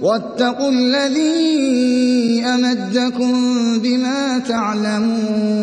واتقوا الذي أمدكم بما تعلمون